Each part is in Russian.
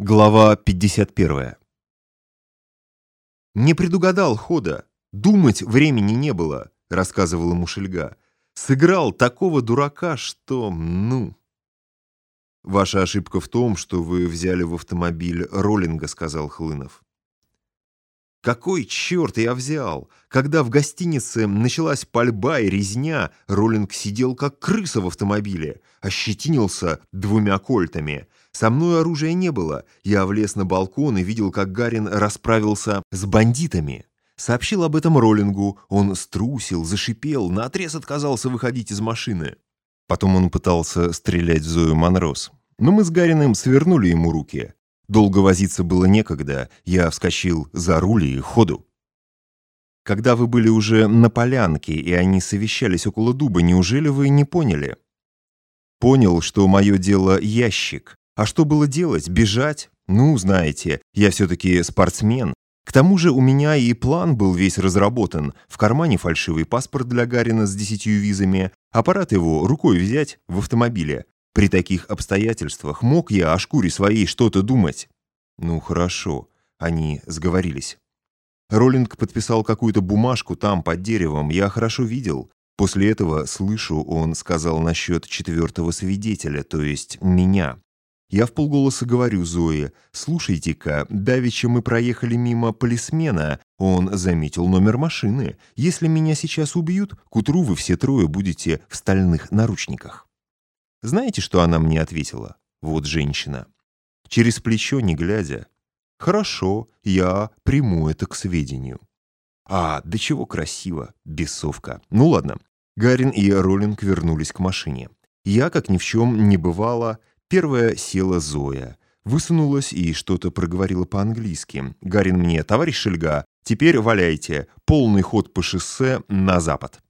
Глава 51 «Не предугадал хода. Думать времени не было», — рассказывал ему Шельга. «Сыграл такого дурака, что... ну...» «Ваша ошибка в том, что вы взяли в автомобиль Роллинга», — сказал Хлынов. Какой черт я взял? Когда в гостинице началась пальба и резня, Роллинг сидел как крыса в автомобиле, ощетинился двумя кольтами. Со мной оружия не было. Я влез на балкон и видел, как Гарин расправился с бандитами. Сообщил об этом Роллингу. Он струсил, зашипел, наотрез отказался выходить из машины. Потом он пытался стрелять в Зою Монрос. Но мы с Гариным свернули ему руки. Долго возиться было некогда, я вскочил за руль и ходу. Когда вы были уже на полянке, и они совещались около дуба, неужели вы не поняли? Понял, что мое дело ящик. А что было делать? Бежать? Ну, знаете, я все-таки спортсмен. К тому же у меня и план был весь разработан. В кармане фальшивый паспорт для Гарина с десятью визами, аппарат его рукой взять в автомобиле. При таких обстоятельствах мог я о шкуре своей что-то думать? Ну, хорошо. Они сговорились. Роллинг подписал какую-то бумажку там, под деревом. Я хорошо видел. После этого, слышу, он сказал насчет четвертого свидетеля, то есть меня. Я в полголоса говорю Зое, «Слушайте-ка, давеча мы проехали мимо полисмена, он заметил номер машины. Если меня сейчас убьют, к утру вы все трое будете в стальных наручниках». Знаете, что она мне ответила? Вот женщина. Через плечо, не глядя. «Хорошо, я приму это к сведению». А, да чего красиво, бесовка. Ну ладно. Гарин и Роллинг вернулись к машине. Я, как ни в чем не бывало, первая села Зоя. Высунулась и что-то проговорила по-английски. Гарин мне, товарищ Шельга, теперь валяйте, полный ход по шоссе на запад.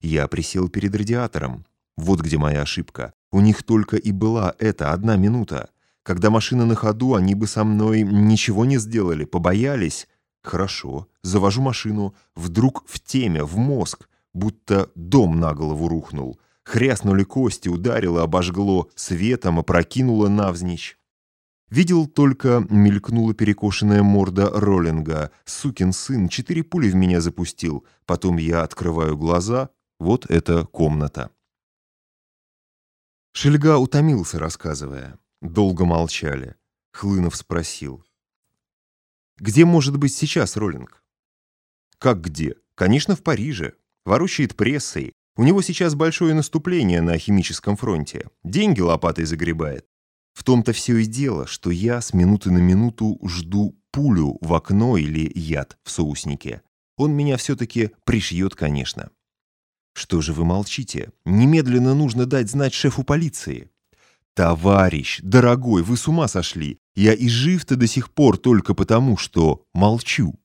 Я присел перед радиатором. Вот где моя ошибка. У них только и была эта одна минута. Когда машина на ходу, они бы со мной ничего не сделали, побоялись. Хорошо, завожу машину, вдруг в теме, в мозг, будто дом на голову рухнул. Хряснули кости, ударило, обожгло, светом опрокинуло навзничь. Видел только, мелькнула перекошенная морда Роллинга. Сукин сын, четыре пули в меня запустил. Потом я открываю глаза, вот эта комната. Шельга утомился, рассказывая. Долго молчали. Хлынов спросил. «Где может быть сейчас Роллинг?» «Как где? Конечно, в Париже. Ворочает прессой. У него сейчас большое наступление на химическом фронте. Деньги лопатой загребает. В том-то все и дело, что я с минуты на минуту жду пулю в окно или яд в соуснике. Он меня все-таки пришьет, конечно. Что же вы молчите? Немедленно нужно дать знать шефу полиции. Товарищ, дорогой, вы с ума сошли. Я и жив-то до сих пор только потому, что молчу.